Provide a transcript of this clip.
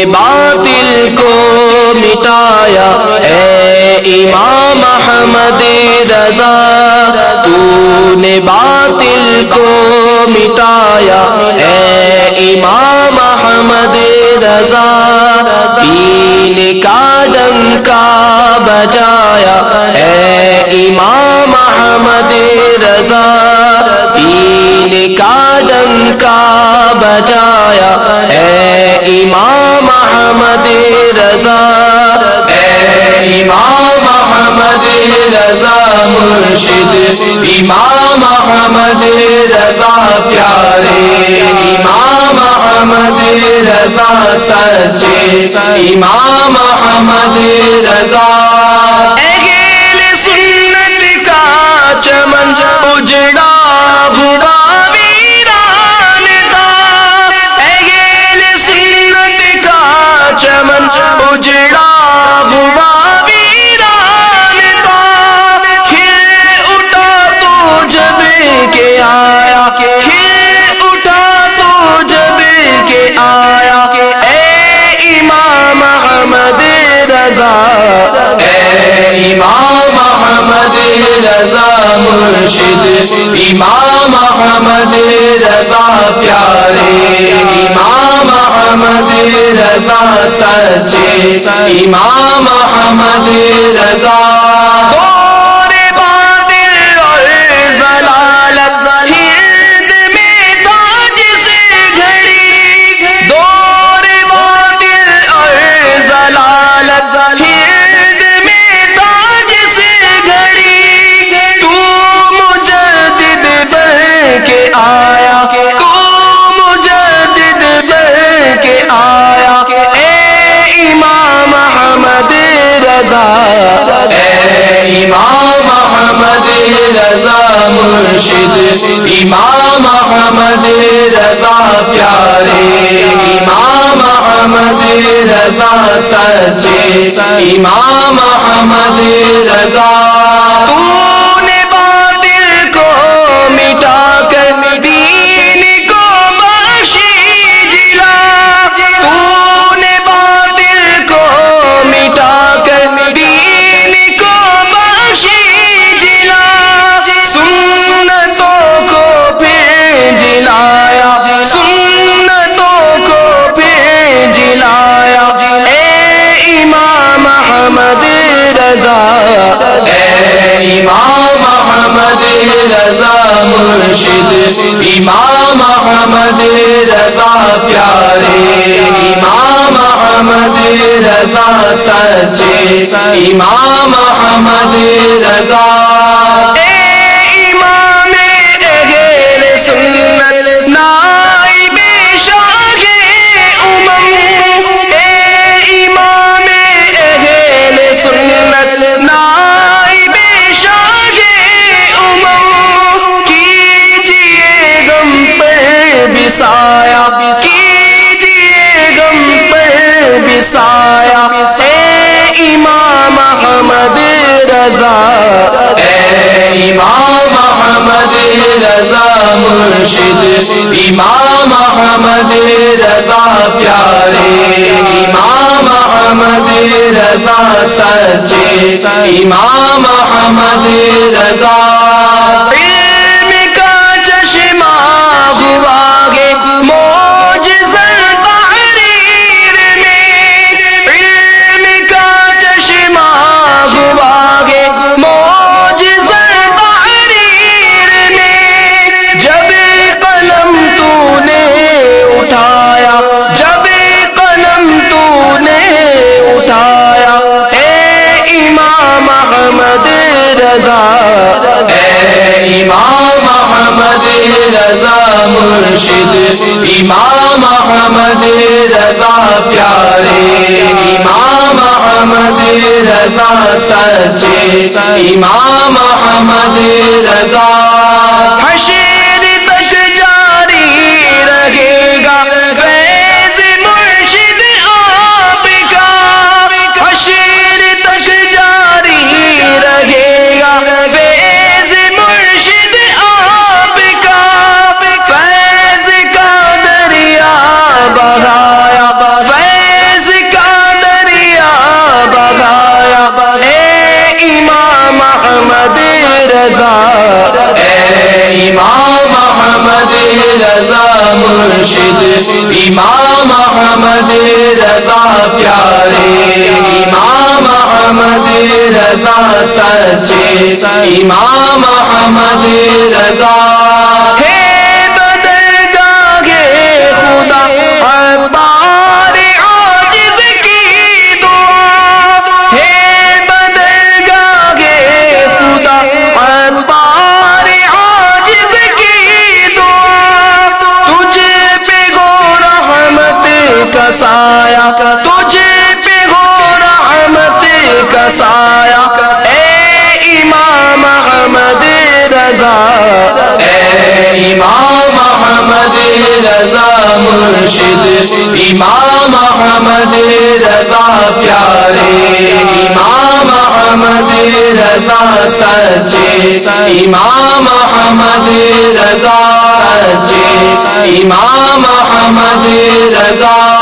نے باطل کو مٹایا۔ اے امام احمد رضا تو نے باطل کو مٹایا۔ اے امام احمد رضا تین کا ڈنکا بجایا۔ اے امام احمد رضا تین کا ڈنکا بجایا۔ امام احمد رضا مرشد. امام احمد رضا پیارے. امام احمد رضا سچے. امام احمد رضا. اہل سنت کا چمن اجڑا بڑا رضا. اے امام احمد رضا مرشد. امام احمد رضا پیارے. امام احمد رضا سچے. امام احمد مرشد امام احمد رضا پیارے امام احمد رضا سچے امام احمد رضا رضا مرشد امام احمد رضا پیارے امام احمد رضا سچے امام احمد رضا۔ محمد رضا، اے امام احمد رضا مرشد، امام احمد رضا پیارے، امام احمد رضا سچے، امام احمد رضا رضا. اے امام احمد رضا مرشد. امام احمد رضا پیارے. امام احمد رضا سچے. امام احمد رضا. حشر رضا، اے امام احمد رضا مرشد، امام احمد رضا پیارے، امام احمد رضا سچے، امام احمد رضا امام محمد رضا مرشد، امام محمد رضا پیارے، امام محمد رضا سچے، امام محمد رضا سچے، امام محمد رضا